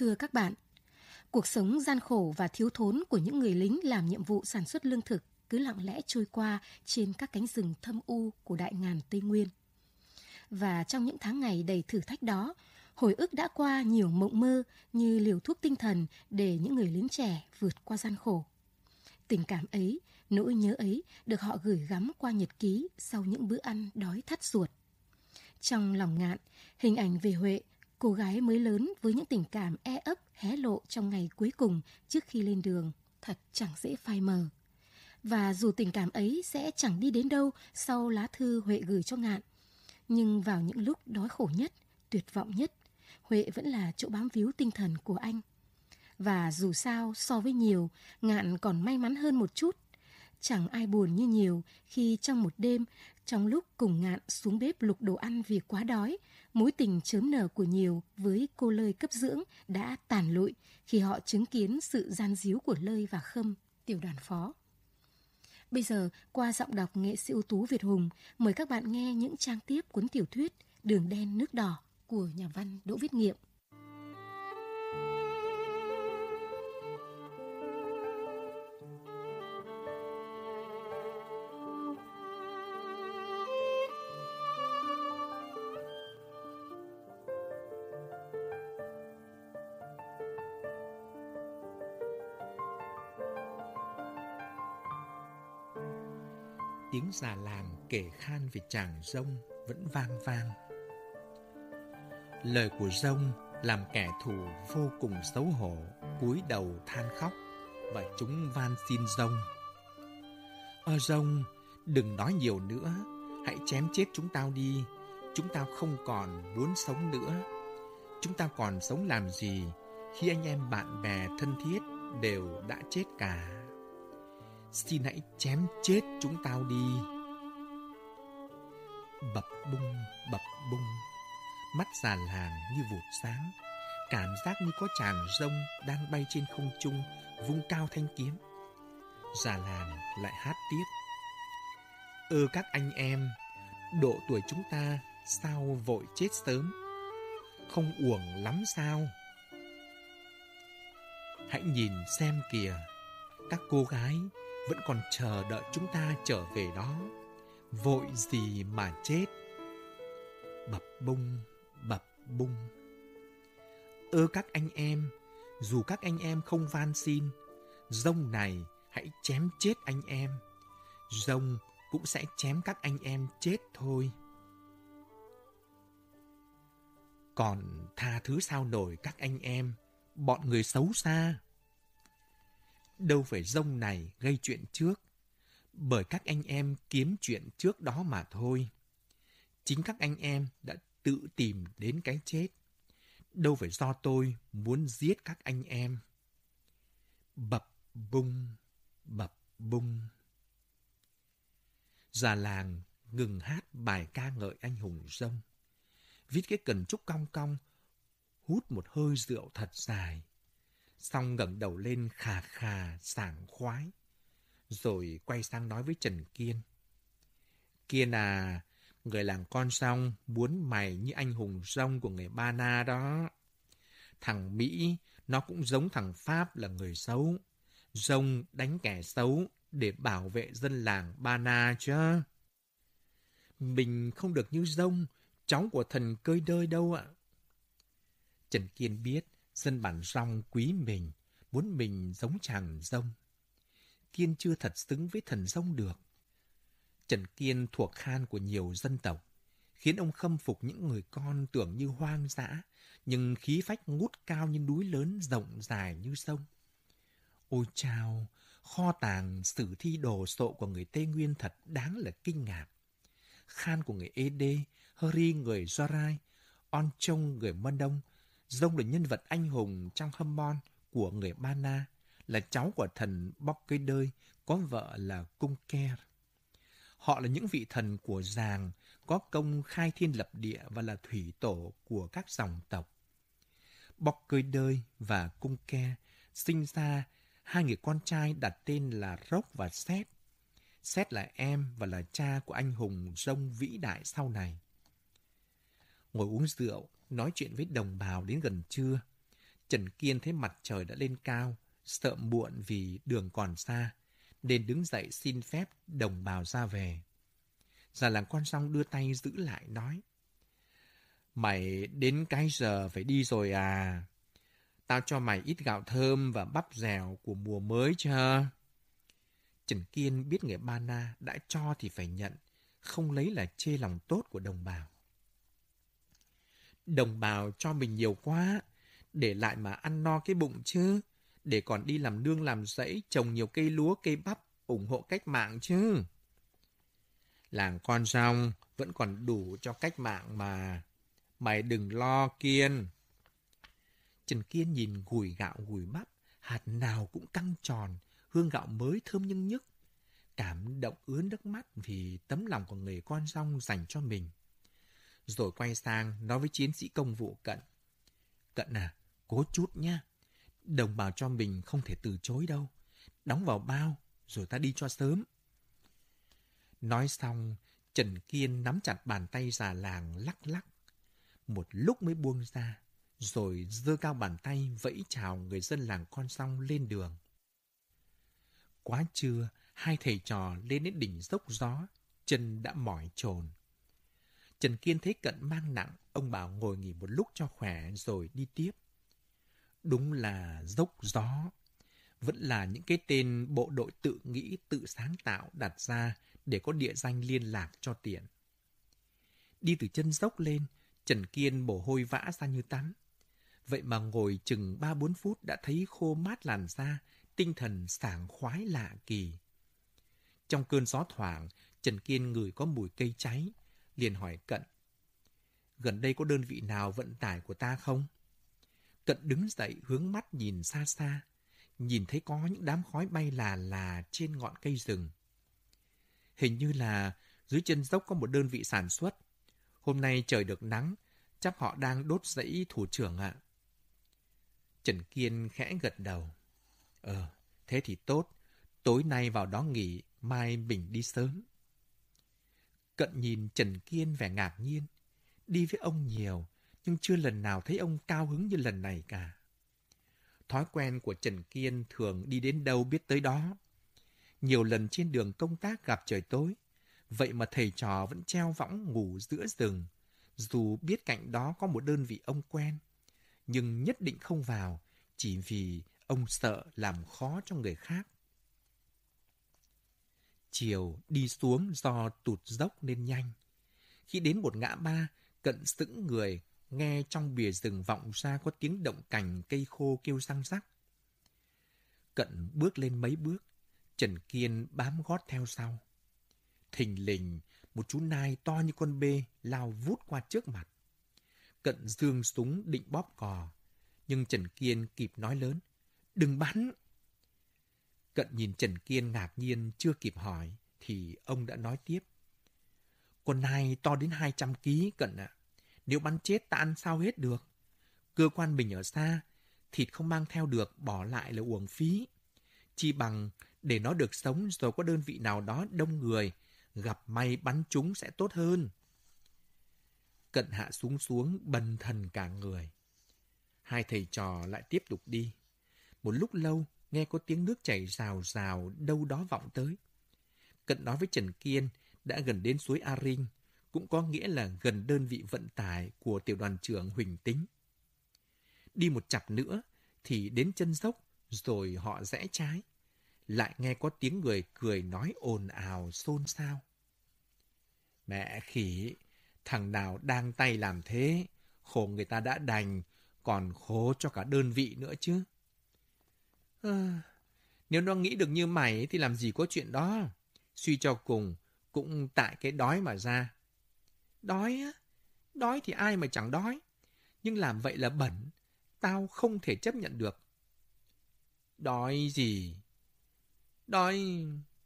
Thưa các bạn, cuộc sống gian khổ và thiếu thốn của những người lính làm nhiệm vụ sản xuất lương thực cứ lặng lẽ trôi qua trên các cánh rừng thâm u của đại ngàn Tây Nguyên. Và trong những tháng ngày đầy thử thách đó, hồi ức đã qua nhiều mộng mơ như liều thuốc tinh thần để những người lính trẻ vượt qua gian khổ. Tình cảm ấy, nỗi nhớ ấy được họ gửi gắm qua nhật ký sau những bữa ăn đói thắt ruột. Trong lòng ngạn, hình ảnh về Huệ, cô gái mới lớn với những tình cảm e ấp hé lộ trong ngày cuối cùng trước khi lên đường, thật chẳng dễ phai mờ. Và dù tình cảm ấy sẽ chẳng đi đến đâu sau lá thư Huệ gửi cho ngạn, nhưng vào những lúc đói khổ nhất, tuyệt vọng nhất, Huệ vẫn là chỗ bám víu tinh thần của anh. Và dù sao so với nhiều, ngạn còn may mắn hơn một chút. Chẳng ai buồn như nhiều khi trong một đêm, trong lúc cùng ngạn xuống bếp lục đồ ăn vì quá đói, mối tình chớm nở của nhiều với cô Lơi cấp dưỡng đã tàn lụi khi họ chứng kiến sự gian díu của Lơi và Khâm, tiểu đoàn phó. Bây giờ, qua giọng đọc nghệ sĩ ưu tú Việt Hùng, mời các bạn nghe những trang tiếp cuốn tiểu thuyết Đường đen nước đỏ của nhà văn Đỗ Viết Nghiệm. Tiếng già làng kể khan về chàng rông vẫn vang vang. Lời của rông làm kẻ thù vô cùng xấu hổ, cúi đầu than khóc và chúng van xin rông. Ơ rông, đừng nói nhiều nữa, hãy chém chết chúng tao đi, chúng tao không còn muốn sống nữa. Chúng tao còn sống làm gì khi anh em bạn bè thân thiết đều đã chết cả. Xin hãy chém chết chúng tao đi. Bập bung, bập bung, mắt già làng như vụt sáng, cảm giác như có chàng rông đang bay trên không trung, vung cao thanh kiếm. Già làng lại hát tiếp. Ơ các anh em, độ tuổi chúng ta sao vội chết sớm? Không uổng lắm sao? Hãy nhìn xem kìa, các cô gái vẫn còn chờ đợi chúng ta trở về đó. Vội gì mà chết? Bập bung, bập bung. Ơ các anh em, dù các anh em không van xin, rông này hãy chém chết anh em. Rông cũng sẽ chém các anh em chết thôi. Còn tha thứ sao nổi các anh em, bọn người xấu xa. Đâu phải rông này gây chuyện trước, bởi các anh em kiếm chuyện trước đó mà thôi. Chính các anh em đã tự tìm đến cái chết. Đâu phải do tôi muốn giết các anh em. Bập bung, bập bung. Già làng ngừng hát bài ca ngợi anh hùng rông. Viết cái cần trúc cong cong, hút một hơi rượu thật dài xong ngẩng đầu lên khà khà, sảng khoái. Rồi quay sang nói với Trần Kiên. Kiên à, người làng con xong muốn mày như anh hùng rông của người Ba Na đó. Thằng Mỹ, nó cũng giống thằng Pháp là người xấu. Rông đánh kẻ xấu để bảo vệ dân làng Ba Na chứ. Mình không được như rông, cháu của thần cơi đơi đâu ạ. Trần Kiên biết Dân bản rong quý mình, muốn mình giống chàng rông. Kiên chưa thật xứng với thần rông được. Trần Kiên thuộc khan của nhiều dân tộc, khiến ông khâm phục những người con tưởng như hoang dã, nhưng khí phách ngút cao như núi lớn rộng dài như sông. Ôi chao, kho tàng sử thi đồ sộ của người Tây Nguyên thật đáng là kinh ngạc. Khan của người Ede, Heri người Zorai, On Trông người Mân Đông, Dông là nhân vật anh hùng trong hâm bon của người Ba Na, là cháu của thần Bóc Cây Đơi, có vợ là Cung Ker. Họ là những vị thần của giàng, có công khai thiên lập địa và là thủy tổ của các dòng tộc. Bóc Cây Đơi và Cung Ke sinh ra hai người con trai đặt tên là Rốc và Xét. Xét là em và là cha của anh hùng rông vĩ đại sau này. Ngồi uống rượu, nói chuyện với đồng bào đến gần trưa. Trần Kiên thấy mặt trời đã lên cao, sợ muộn vì đường còn xa, nên đứng dậy xin phép đồng bào ra về. Già làng con xong đưa tay giữ lại nói. Mày đến cái giờ phải đi rồi à? Tao cho mày ít gạo thơm và bắp dẻo của mùa mới chưa? Trần Kiên biết người Ba Na đã cho thì phải nhận, không lấy là chê lòng tốt của đồng bào. Đồng bào cho mình nhiều quá, để lại mà ăn no cái bụng chứ, để còn đi làm nương làm rẫy, trồng nhiều cây lúa, cây bắp, ủng hộ cách mạng chứ. Làng con rong vẫn còn đủ cho cách mạng mà. Mày đừng lo Kiên. Trần Kiên nhìn gùi gạo gùi bắp, hạt nào cũng căng tròn, hương gạo mới thơm nhưng nhức. Cảm động ướn nước mắt vì tấm lòng của người con rong dành cho mình. Rồi quay sang nói với chiến sĩ công vụ Cận. Cận à, cố chút nha. Đồng bào cho mình không thể từ chối đâu. Đóng vào bao, rồi ta đi cho sớm. Nói xong, Trần Kiên nắm chặt bàn tay già làng lắc lắc. Một lúc mới buông ra, rồi giơ cao bàn tay vẫy chào người dân làng con song lên đường. Quá trưa, hai thầy trò lên đến đỉnh dốc gió, chân đã mỏi trồn. Trần Kiên thấy cận mang nặng, ông bảo ngồi nghỉ một lúc cho khỏe rồi đi tiếp. Đúng là dốc gió. Vẫn là những cái tên bộ đội tự nghĩ, tự sáng tạo đặt ra để có địa danh liên lạc cho tiện. Đi từ chân dốc lên, Trần Kiên mồ hôi vã ra như tắm. Vậy mà ngồi chừng 3-4 phút đã thấy khô mát làn da, tinh thần sảng khoái lạ kỳ. Trong cơn gió thoảng, Trần Kiên ngửi có mùi cây cháy, liền hỏi Cận. Gần đây có đơn vị nào vận tải của ta không? Cận đứng dậy hướng mắt nhìn xa xa, nhìn thấy có những đám khói bay là là trên ngọn cây rừng. Hình như là dưới chân dốc có một đơn vị sản xuất. Hôm nay trời được nắng, chắc họ đang đốt dãy thủ trưởng ạ. Trần Kiên khẽ gật đầu. Ờ, thế thì tốt. Tối nay vào đó nghỉ, mai mình đi sớm. Cận nhìn Trần Kiên vẻ ngạc nhiên. Đi với ông nhiều, nhưng chưa lần nào thấy ông cao hứng như lần này cả. Thói quen của Trần Kiên thường đi đến đâu biết tới đó. Nhiều lần trên đường công tác gặp trời tối, vậy mà thầy trò vẫn treo võng ngủ giữa rừng, dù biết cạnh đó có một đơn vị ông quen, nhưng nhất định không vào, chỉ vì ông sợ làm khó cho người khác. Chiều đi xuống do tụt dốc nên nhanh. Khi đến một ngã ba, cận sững người, nghe trong bìa rừng vọng ra có tiếng động cành cây khô kêu răng rắc. Cận bước lên mấy bước, Trần Kiên bám gót theo sau. Thình lình, một chú nai to như con bê lao vút qua trước mặt. Cận dương súng định bóp cò, nhưng Trần Kiên kịp nói lớn. Đừng bắn! Cận nhìn Trần Kiên ngạc nhiên chưa kịp hỏi, thì ông đã nói tiếp. Con nai to đến 200 ký Cận ạ. Nếu bắn chết ta ăn sao hết được. Cơ quan mình ở xa, thịt không mang theo được, bỏ lại là uổng phí. chỉ bằng để nó được sống rồi có đơn vị nào đó đông người, gặp may bắn chúng sẽ tốt hơn. Cận hạ xuống xuống, bần thần cả người. Hai thầy trò lại tiếp tục đi. Một lúc lâu, nghe có tiếng nước chảy rào rào đâu đó vọng tới. Cận nói với Trần Kiên đã gần đến suối A Rinh, cũng có nghĩa là gần đơn vị vận tải của tiểu đoàn trưởng Huỳnh Tính. Đi một chặp nữa thì đến chân dốc, rồi họ rẽ trái. Lại nghe có tiếng người cười nói ồn ào xôn xao. Mẹ khỉ, thằng nào đang tay làm thế, khổ người ta đã đành, còn khổ cho cả đơn vị nữa chứ. À, nếu nó nghĩ được như mày thì làm gì có chuyện đó. Suy cho cùng, cũng tại cái đói mà ra. Đói á? Đói thì ai mà chẳng đói. Nhưng làm vậy là bẩn. Tao không thể chấp nhận được. Đói gì? Đói...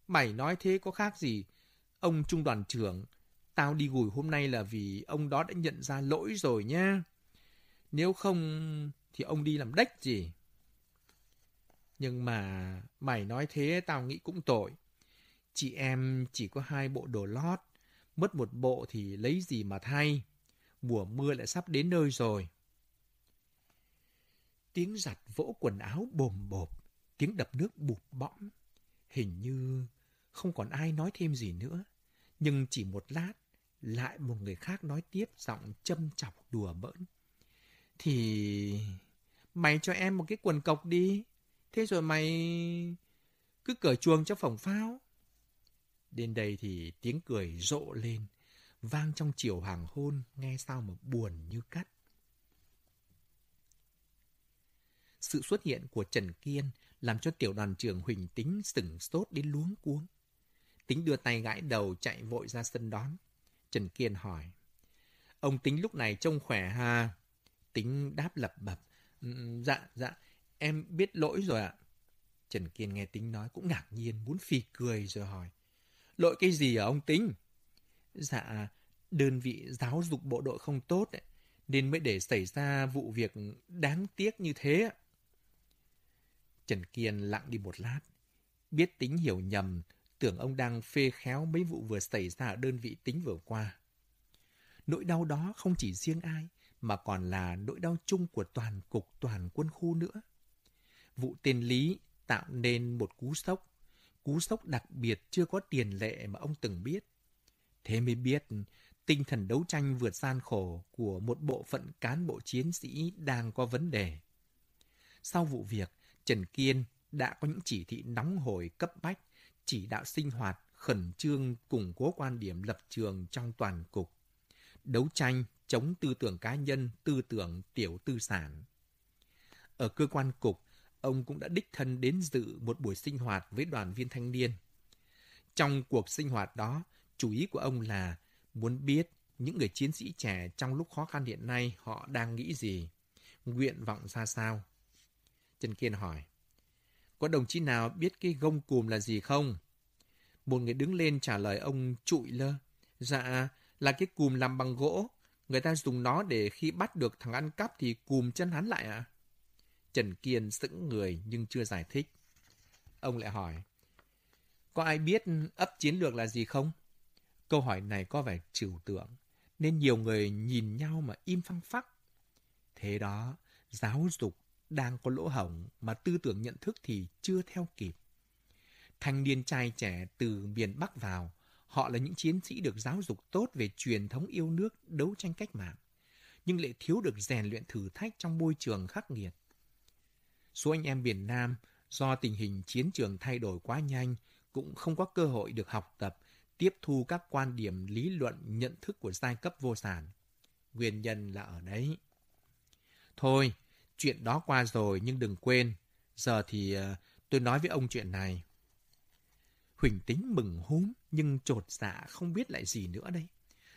Mày nói thế có khác gì? Ông trung đoàn trưởng, tao đi gùi hôm nay là vì ông đó đã nhận ra lỗi rồi nha. Nếu không thì ông đi làm đếch gì. Nhưng mà mày nói thế tao nghĩ cũng tội. Chị em chỉ có hai bộ đồ lót, mất một bộ thì lấy gì mà thay. Mùa mưa lại sắp đến nơi rồi. tiếng giặt vỗ quần áo bồm bộp, tiếng đập nước bụp bõm. Hình như không còn ai nói thêm gì nữa. Nhưng chỉ một lát, lại một người khác nói tiếp giọng châm chọc đùa bỡn. Thì mày cho em một cái quần cộc đi. Thế rồi mày cứ cởi chuồng cho phỏng phao. Đến đây thì tiếng cười rộ lên, vang trong chiều hoàng hôn, nghe sao mà buồn như cắt. Sự xuất hiện của Trần Kiên làm cho tiểu đoàn trưởng Huỳnh Tính sửng sốt đến luống cuống. Tính đưa tay gãi đầu chạy vội ra sân đón. Trần Kiên hỏi. Ông Tính lúc này trông khỏe ha? Tính đáp lập bập. Ừ, ừ, dạ, dạ, em biết lỗi rồi ạ. Trần Kiên nghe Tính nói cũng ngạc nhiên, muốn phì cười rồi hỏi. Lỗi cái gì ở ông Tính? Dạ, đơn vị giáo dục bộ đội không tốt, nên mới để xảy ra vụ việc đáng tiếc như thế. Trần Kiên lặng đi một lát. Biết tính hiểu nhầm, tưởng ông đang phê khéo mấy vụ vừa xảy ra ở đơn vị tính vừa qua. Nỗi đau đó không chỉ riêng ai, mà còn là nỗi đau chung của toàn cục toàn quân khu nữa. Vụ tên Lý tạo nên một cú sốc, cú sốc đặc biệt chưa có tiền lệ mà ông từng biết. Thế mới biết tinh thần đấu tranh vượt gian khổ của một bộ phận cán bộ chiến sĩ đang có vấn đề. Sau vụ việc, Trần Kiên đã có những chỉ thị nóng hổi cấp bách, chỉ đạo sinh hoạt, khẩn trương củng cố quan điểm lập trường trong toàn cục. Đấu tranh chống tư tưởng cá nhân, tư tưởng tiểu tư sản. Ở cơ quan cục, ông cũng đã đích thân đến dự một buổi sinh hoạt với đoàn viên thanh niên. Trong cuộc sinh hoạt đó, chủ ý của ông là muốn biết những người chiến sĩ trẻ trong lúc khó khăn hiện nay họ đang nghĩ gì, nguyện vọng ra sao. Trần Kiên hỏi, có đồng chí nào biết cái gông cùm là gì không? Một người đứng lên trả lời ông trụi lơ. Dạ, là cái cùm làm bằng gỗ. Người ta dùng nó để khi bắt được thằng ăn cắp thì cùm chân hắn lại ạ. À? Trần Kiên sững người nhưng chưa giải thích. Ông lại hỏi, có ai biết ấp chiến lược là gì không? Câu hỏi này có vẻ trừu tượng, nên nhiều người nhìn nhau mà im phăng phắc. Thế đó, giáo dục đang có lỗ hổng mà tư tưởng nhận thức thì chưa theo kịp. Thanh niên trai trẻ từ miền Bắc vào, họ là những chiến sĩ được giáo dục tốt về truyền thống yêu nước, đấu tranh cách mạng, nhưng lại thiếu được rèn luyện thử thách trong môi trường khắc nghiệt. Số anh em miền Nam do tình hình chiến trường thay đổi quá nhanh cũng không có cơ hội được học tập, tiếp thu các quan điểm lý luận nhận thức của giai cấp vô sản. Nguyên nhân là ở đấy. Thôi, chuyện đó qua rồi nhưng đừng quên, giờ thì ờ, tôi nói với ông chuyện này. Huỳnh tính mừng húm nhưng trột dạ không biết lại gì nữa đây.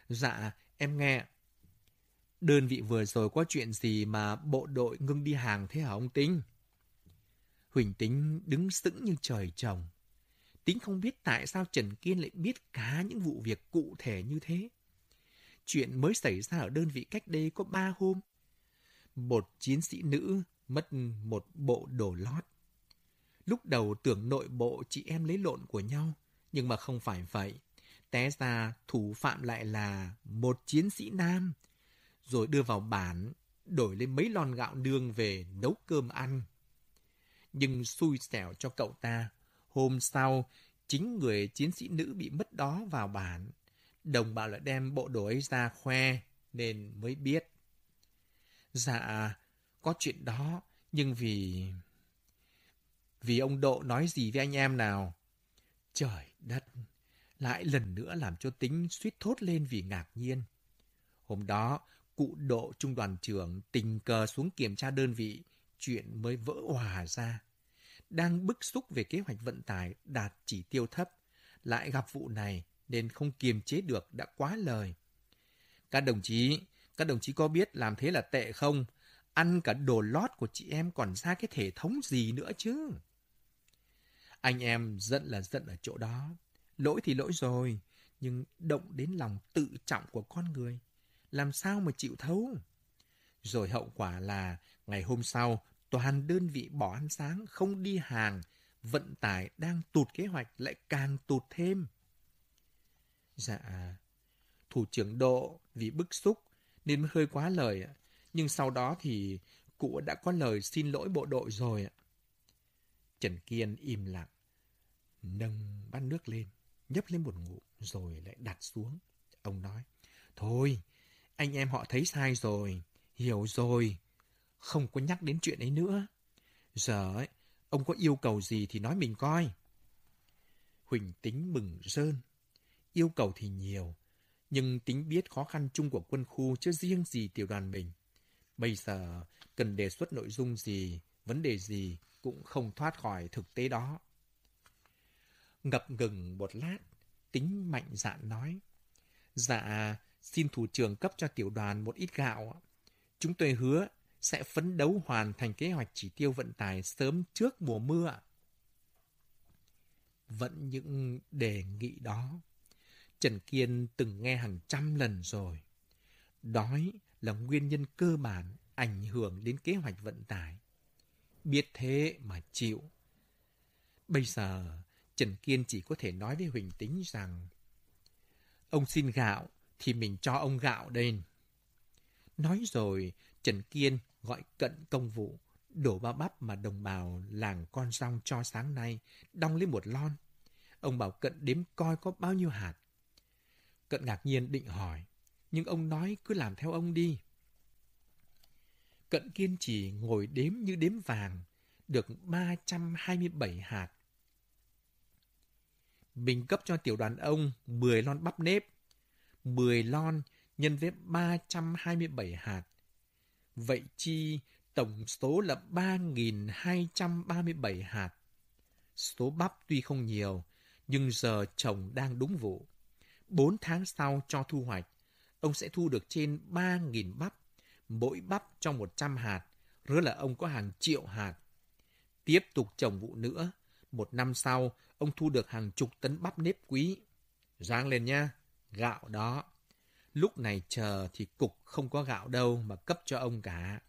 Dạ, em nghe. Đơn vị vừa rồi có chuyện gì mà bộ đội ngưng đi hàng thế hả ông Tính? Huỳnh Tính đứng sững như trời trồng. Tính không biết tại sao Trần Kiên lại biết cả những vụ việc cụ thể như thế. Chuyện mới xảy ra ở đơn vị cách đây có ba hôm. Một chiến sĩ nữ mất một bộ đồ lót. Lúc đầu tưởng nội bộ chị em lấy lộn của nhau, nhưng mà không phải vậy. Té ra thủ phạm lại là một chiến sĩ nam, rồi đưa vào bản, đổi lên mấy lon gạo nương về nấu cơm ăn. Nhưng xui xẻo cho cậu ta, hôm sau, chính người chiến sĩ nữ bị mất đó vào bản. Đồng bào lại đem bộ đồ ấy ra khoe, nên mới biết. Dạ, có chuyện đó, nhưng vì... Vì ông Độ nói gì với anh em nào? Trời đất, lại lần nữa làm cho tính suýt thốt lên vì ngạc nhiên. Hôm đó, cụ Độ trung đoàn trưởng tình cờ xuống kiểm tra đơn vị, chuyện mới vỡ hòa ra. Đang bức xúc về kế hoạch vận tải đạt chỉ tiêu thấp, lại gặp vụ này nên không kiềm chế được đã quá lời. Các đồng chí, các đồng chí có biết làm thế là tệ không? Ăn cả đồ lót của chị em còn ra cái thể thống gì nữa chứ? Anh em giận là giận ở chỗ đó. Lỗi thì lỗi rồi, nhưng động đến lòng tự trọng của con người. Làm sao mà chịu thấu? Rồi hậu quả là ngày hôm sau, toàn đơn vị bỏ ăn sáng, không đi hàng, vận tải đang tụt kế hoạch lại càng tụt thêm. Dạ, thủ trưởng Độ vì bức xúc nên hơi quá lời, nhưng sau đó thì cụ đã có lời xin lỗi bộ đội rồi. Trần Kiên im lặng, nâng bát nước lên, nhấp lên một ngụm rồi lại đặt xuống. Ông nói, thôi, anh em họ thấy sai rồi, hiểu rồi, không có nhắc đến chuyện ấy nữa. Giờ ấy, ông có yêu cầu gì thì nói mình coi. Huỳnh tính mừng rơn. Yêu cầu thì nhiều, nhưng tính biết khó khăn chung của quân khu chứ riêng gì tiểu đoàn mình. Bây giờ cần đề xuất nội dung gì, vấn đề gì cũng không thoát khỏi thực tế đó. Ngập ngừng một lát, tính mạnh dạn nói. Dạ, xin thủ trưởng cấp cho tiểu đoàn một ít gạo. Chúng tôi hứa sẽ phấn đấu hoàn thành kế hoạch chỉ tiêu vận tải sớm trước mùa mưa. Vẫn những đề nghị đó, Trần Kiên từng nghe hàng trăm lần rồi. Đói là nguyên nhân cơ bản ảnh hưởng đến kế hoạch vận tải. Biết thế mà chịu. Bây giờ, Trần Kiên chỉ có thể nói với Huỳnh Tính rằng Ông xin gạo thì mình cho ông gạo đây. Nói rồi, Trần Kiên gọi cận công vụ, đổ bao bắp mà đồng bào làng con rong cho sáng nay, đong lên một lon. Ông bảo cận đếm coi có bao nhiêu hạt. Cận ngạc nhiên định hỏi, nhưng ông nói cứ làm theo ông đi. Cận kiên trì ngồi đếm như đếm vàng, được 327 hạt. Mình cấp cho tiểu đoàn ông 10 lon bắp nếp, 10 lon nhân với 327 hạt. Vậy chi tổng số là 3.237 hạt. Số bắp tuy không nhiều, nhưng giờ trồng đang đúng vụ. 4 tháng sau cho thu hoạch, ông sẽ thu được trên 3.000 bắp, mỗi bắp cho 100 hạt, rứa là ông có hàng triệu hạt. Tiếp tục trồng vụ nữa, một năm sau, ông thu được hàng chục tấn bắp nếp quý. Ráng lên nha, gạo đó. Lúc này chờ thì cục không có gạo đâu mà cấp cho ông cả.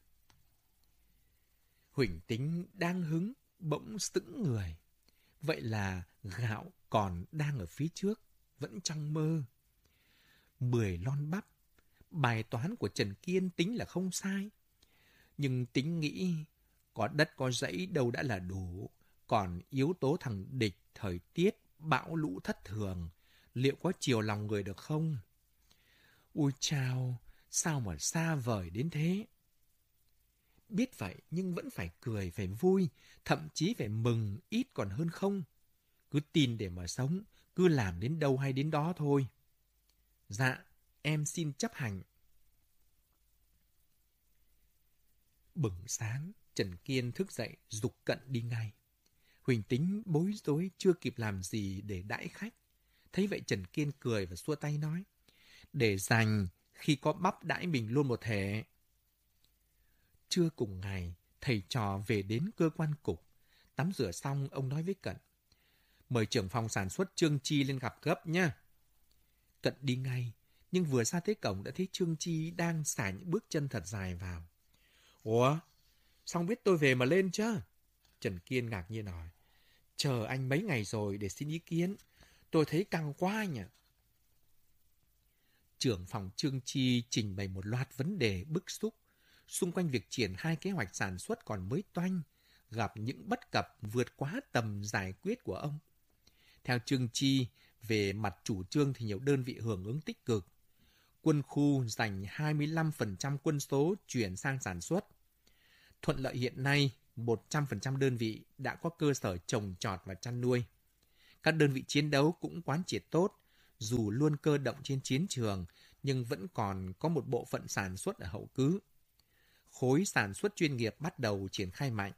Huỳnh tính đang hứng, bỗng sững người. Vậy là gạo còn đang ở phía trước, vẫn trong mơ. Mười lon bắp, bài toán của Trần Kiên tính là không sai. Nhưng tính nghĩ, có đất có dãy đâu đã là đủ, còn yếu tố thằng địch, thời tiết, bão lũ thất thường, liệu có chiều lòng người được không? Ôi chào, sao mà xa vời đến thế? Biết vậy nhưng vẫn phải cười, phải vui, thậm chí phải mừng ít còn hơn không. Cứ tin để mà sống, cứ làm đến đâu hay đến đó thôi. Dạ, em xin chấp hành. Bừng sáng, Trần Kiên thức dậy, dục cận đi ngay. Huỳnh tính bối rối chưa kịp làm gì để đãi khách. Thấy vậy Trần Kiên cười và xua tay nói để dành khi có bắp đãi mình luôn một thể. Trưa cùng ngày, thầy trò về đến cơ quan cục. Tắm rửa xong, ông nói với Cận. Mời trưởng phòng sản xuất Trương Chi lên gặp gấp nha. Cận đi ngay, nhưng vừa ra tới cổng đã thấy Trương Chi đang xả những bước chân thật dài vào. Ủa, xong biết tôi về mà lên chứ? Trần Kiên ngạc nhiên hỏi. Chờ anh mấy ngày rồi để xin ý kiến. Tôi thấy căng quá nhỉ trưởng phòng Trương Chi trình bày một loạt vấn đề bức xúc xung quanh việc triển khai kế hoạch sản xuất còn mới toanh, gặp những bất cập vượt quá tầm giải quyết của ông. Theo Trương Chi, về mặt chủ trương thì nhiều đơn vị hưởng ứng tích cực. Quân khu dành 25% quân số chuyển sang sản xuất. Thuận lợi hiện nay, 100% đơn vị đã có cơ sở trồng trọt và chăn nuôi. Các đơn vị chiến đấu cũng quán triệt tốt, dù luôn cơ động trên chiến trường, nhưng vẫn còn có một bộ phận sản xuất ở hậu cứ. Khối sản xuất chuyên nghiệp bắt đầu triển khai mạnh.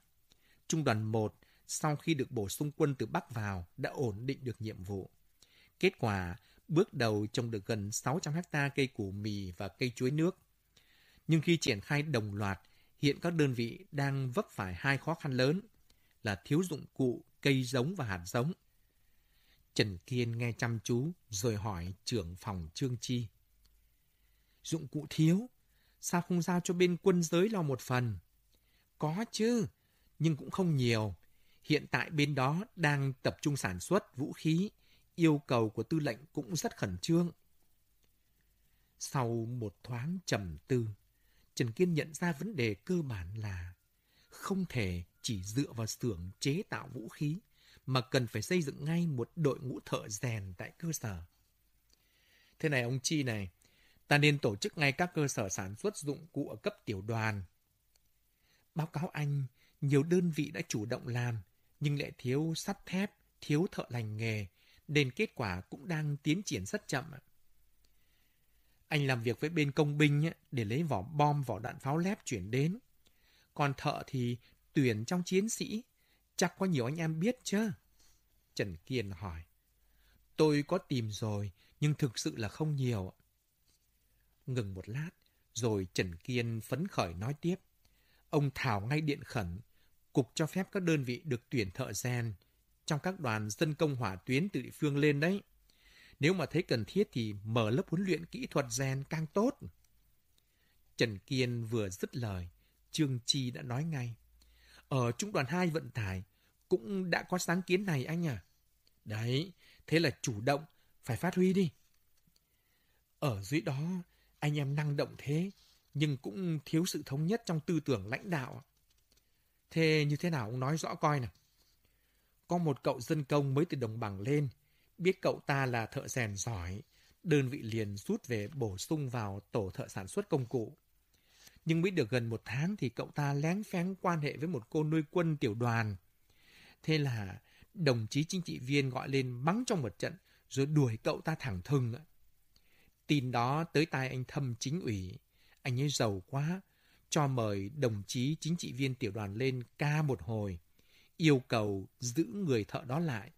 Trung đoàn 1, sau khi được bổ sung quân từ Bắc vào, đã ổn định được nhiệm vụ. Kết quả, bước đầu trồng được gần 600 hecta cây củ mì và cây chuối nước. Nhưng khi triển khai đồng loạt, hiện các đơn vị đang vấp phải hai khó khăn lớn là thiếu dụng cụ, cây giống và hạt giống. Trần Kiên nghe chăm chú rồi hỏi trưởng phòng Trương Chi. Dụng cụ thiếu, sao không giao cho bên quân giới lo một phần? Có chứ, nhưng cũng không nhiều. Hiện tại bên đó đang tập trung sản xuất vũ khí, yêu cầu của tư lệnh cũng rất khẩn trương. Sau một thoáng trầm tư, Trần Kiên nhận ra vấn đề cơ bản là không thể chỉ dựa vào xưởng chế tạo vũ khí, mà cần phải xây dựng ngay một đội ngũ thợ rèn tại cơ sở. Thế này ông Chi này, ta nên tổ chức ngay các cơ sở sản xuất dụng cụ ở cấp tiểu đoàn. Báo cáo anh, nhiều đơn vị đã chủ động làm, nhưng lại thiếu sắt thép, thiếu thợ lành nghề, nên kết quả cũng đang tiến triển rất chậm. Anh làm việc với bên công binh để lấy vỏ bom, vỏ đạn pháo lép chuyển đến. Còn thợ thì tuyển trong chiến sĩ, chắc có nhiều anh em biết chứ? Trần Kiên hỏi. Tôi có tìm rồi, nhưng thực sự là không nhiều. Ngừng một lát, rồi Trần Kiên phấn khởi nói tiếp. Ông Thảo ngay điện khẩn, cục cho phép các đơn vị được tuyển thợ rèn trong các đoàn dân công hỏa tuyến từ địa phương lên đấy. Nếu mà thấy cần thiết thì mở lớp huấn luyện kỹ thuật rèn càng tốt. Trần Kiên vừa dứt lời, Trương Chi đã nói ngay. Ở trung đoàn 2 vận tải cũng đã có sáng kiến này anh à. Đấy, thế là chủ động, phải phát huy đi. Ở dưới đó, anh em năng động thế, nhưng cũng thiếu sự thống nhất trong tư tưởng lãnh đạo. Thế như thế nào ông nói rõ coi nào. Có một cậu dân công mới từ đồng bằng lên, biết cậu ta là thợ rèn giỏi, đơn vị liền rút về bổ sung vào tổ thợ sản xuất công cụ. Nhưng mới được gần một tháng thì cậu ta lén phén quan hệ với một cô nuôi quân tiểu đoàn. Thế là đồng chí chính trị viên gọi lên mắng trong một trận rồi đuổi cậu ta thẳng thừng. Tin đó tới tai anh thâm chính ủy. Anh ấy giàu quá, cho mời đồng chí chính trị viên tiểu đoàn lên ca một hồi, yêu cầu giữ người thợ đó lại.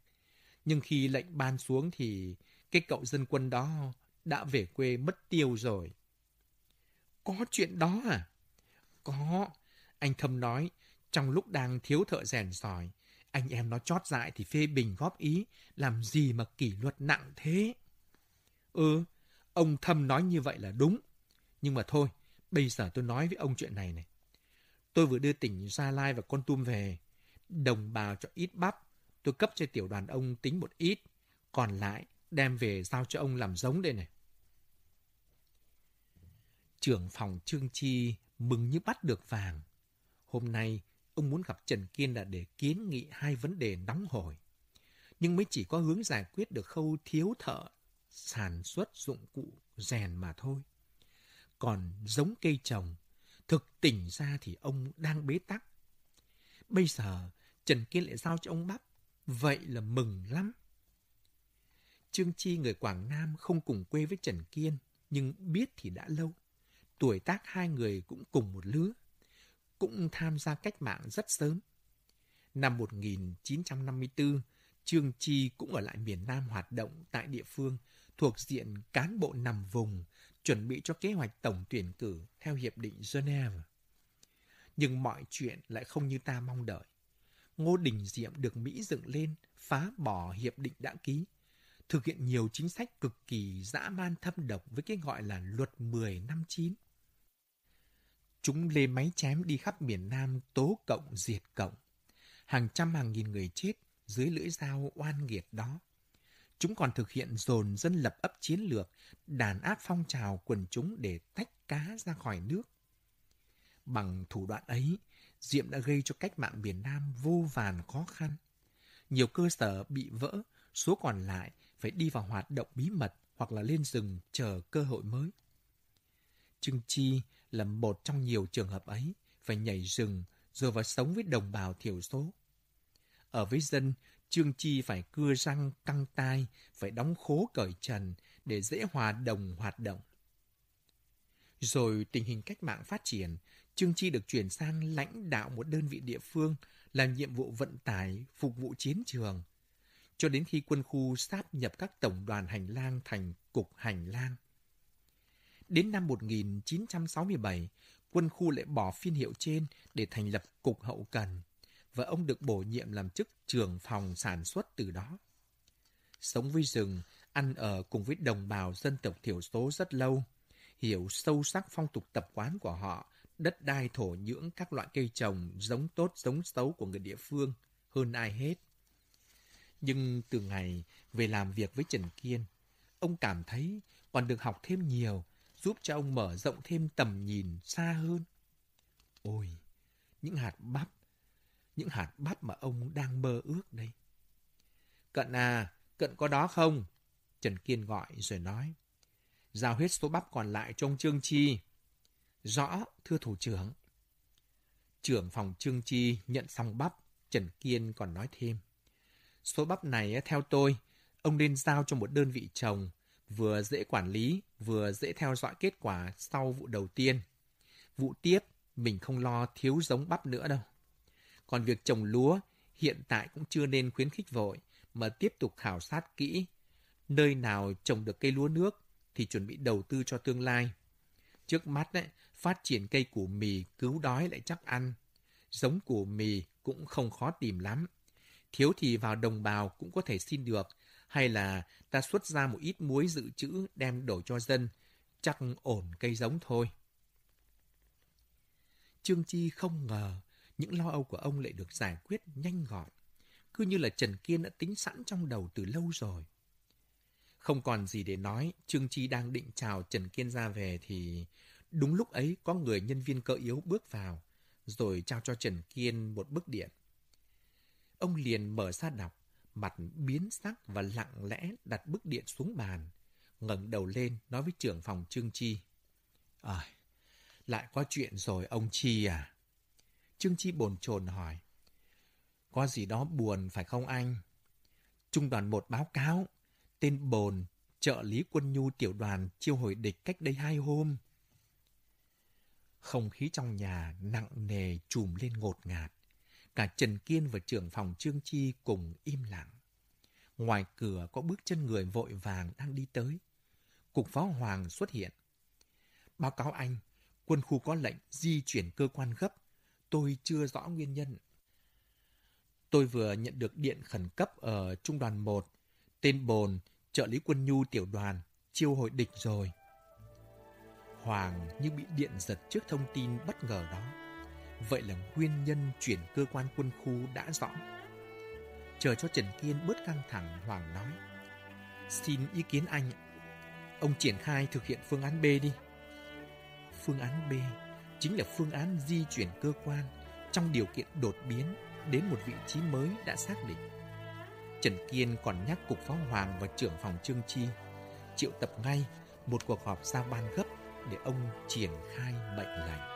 Nhưng khi lệnh ban xuống thì cái cậu dân quân đó đã về quê mất tiêu rồi. Có chuyện đó à? Có. Anh Thâm nói, trong lúc đang thiếu thợ rèn giỏi, anh em nó chót dại thì phê bình góp ý, làm gì mà kỷ luật nặng thế? Ừ, ông Thâm nói như vậy là đúng. Nhưng mà thôi, bây giờ tôi nói với ông chuyện này này. Tôi vừa đưa tỉnh Gia Lai và Con Tum về, đồng bào cho ít bắp, tôi cấp cho tiểu đoàn ông tính một ít, còn lại đem về giao cho ông làm giống đây này. Trưởng phòng Trương Chi mừng như bắt được vàng. Hôm nay, ông muốn gặp Trần Kiên là để kiến nghị hai vấn đề nóng hổi. Nhưng mới chỉ có hướng giải quyết được khâu thiếu thợ, sản xuất dụng cụ, rèn mà thôi. Còn giống cây trồng, thực tỉnh ra thì ông đang bế tắc. Bây giờ, Trần Kiên lại giao cho ông Bắp. Vậy là mừng lắm. Trương Chi người Quảng Nam không cùng quê với Trần Kiên, nhưng biết thì đã lâu. Tuổi tác hai người cũng cùng một lứa cũng tham gia cách mạng rất sớm. Năm 1954, Trương Chi cũng ở lại miền Nam hoạt động tại địa phương thuộc diện cán bộ nằm vùng, chuẩn bị cho kế hoạch tổng tuyển cử theo Hiệp định Geneva. Nhưng mọi chuyện lại không như ta mong đợi. Ngô Đình Diệm được Mỹ dựng lên, phá bỏ hiệp định đã ký, thực hiện nhiều chính sách cực kỳ dã man thâm độc với cái gọi là luật 10 năm 9. Chúng lê máy chém đi khắp miền Nam tố cộng diệt cộng. Hàng trăm hàng nghìn người chết dưới lưỡi dao oan nghiệt đó. Chúng còn thực hiện dồn dân lập ấp chiến lược, đàn áp phong trào quần chúng để tách cá ra khỏi nước. Bằng thủ đoạn ấy, Diệm đã gây cho cách mạng miền Nam vô vàn khó khăn. Nhiều cơ sở bị vỡ, số còn lại phải đi vào hoạt động bí mật hoặc là lên rừng chờ cơ hội mới. Trương Chi là một trong nhiều trường hợp ấy, phải nhảy rừng rồi vào sống với đồng bào thiểu số. Ở với dân, Trương Chi phải cưa răng căng tai, phải đóng khố cởi trần để dễ hòa đồng hoạt động. Rồi tình hình cách mạng phát triển, Trương Chi được chuyển sang lãnh đạo một đơn vị địa phương làm nhiệm vụ vận tải phục vụ chiến trường, cho đến khi quân khu sáp nhập các tổng đoàn hành lang thành cục hành lang. Đến năm 1967, quân khu lại bỏ phiên hiệu trên để thành lập cục hậu cần, và ông được bổ nhiệm làm chức trưởng phòng sản xuất từ đó. Sống với rừng, ăn ở cùng với đồng bào dân tộc thiểu số rất lâu, hiểu sâu sắc phong tục tập quán của họ, đất đai thổ nhưỡng các loại cây trồng, giống tốt giống xấu của người địa phương hơn ai hết. Nhưng từ ngày về làm việc với Trần Kiên, ông cảm thấy còn được học thêm nhiều giúp cho ông mở rộng thêm tầm nhìn xa hơn. Ôi, những hạt bắp, những hạt bắp mà ông đang mơ ước đây. Cận à, cận có đó không? Trần Kiên gọi rồi nói. Giao hết số bắp còn lại cho ông Trương Chi. Rõ, thưa thủ trưởng. Trưởng phòng Trương Chi nhận xong bắp, Trần Kiên còn nói thêm. Số bắp này theo tôi, ông nên giao cho một đơn vị trồng, vừa dễ quản lý, vừa dễ theo dõi kết quả sau vụ đầu tiên. Vụ tiếp, mình không lo thiếu giống bắp nữa đâu. Còn việc trồng lúa, hiện tại cũng chưa nên khuyến khích vội, mà tiếp tục khảo sát kỹ. Nơi nào trồng được cây lúa nước thì chuẩn bị đầu tư cho tương lai. Trước mắt ấy, phát triển cây củ mì cứu đói lại chắc ăn. Giống củ mì cũng không khó tìm lắm. Thiếu thì vào đồng bào cũng có thể xin được, hay là ta xuất ra một ít muối dự trữ đem đổ cho dân, chắc ổn cây giống thôi. Trương Chi không ngờ những lo âu của ông lại được giải quyết nhanh gọn, cứ như là Trần Kiên đã tính sẵn trong đầu từ lâu rồi. Không còn gì để nói, Trương Chi đang định chào Trần Kiên ra về thì đúng lúc ấy có người nhân viên cơ yếu bước vào, rồi trao cho Trần Kiên một bức điện. Ông liền mở ra đọc, mặt biến sắc và lặng lẽ đặt bức điện xuống bàn, ngẩng đầu lên nói với trưởng phòng Trương Chi. À, lại có chuyện rồi ông Chi à? Trương Chi bồn chồn hỏi. Có gì đó buồn phải không anh? Trung đoàn một báo cáo, tên bồn, trợ lý quân nhu tiểu đoàn chiêu hồi địch cách đây hai hôm. Không khí trong nhà nặng nề trùm lên ngột ngạt. Cả Trần Kiên và trưởng phòng Trương Chi cùng im lặng. Ngoài cửa có bước chân người vội vàng đang đi tới. Cục phó Hoàng xuất hiện. Báo cáo anh, quân khu có lệnh di chuyển cơ quan gấp. Tôi chưa rõ nguyên nhân. Tôi vừa nhận được điện khẩn cấp ở Trung đoàn 1. Tên Bồn, trợ lý quân nhu tiểu đoàn, chiêu hồi địch rồi. Hoàng như bị điện giật trước thông tin bất ngờ đó. Vậy là nguyên nhân chuyển cơ quan quân khu đã rõ. Chờ cho Trần Kiên bớt căng thẳng, Hoàng nói. Xin ý kiến anh. Ông triển khai thực hiện phương án B đi. Phương án B chính là phương án di chuyển cơ quan trong điều kiện đột biến đến một vị trí mới đã xác định. Trần Kiên còn nhắc Cục Phó Hoàng và trưởng phòng Trương Chi triệu tập ngay một cuộc họp giao ban gấp để ông triển khai mệnh lệnh.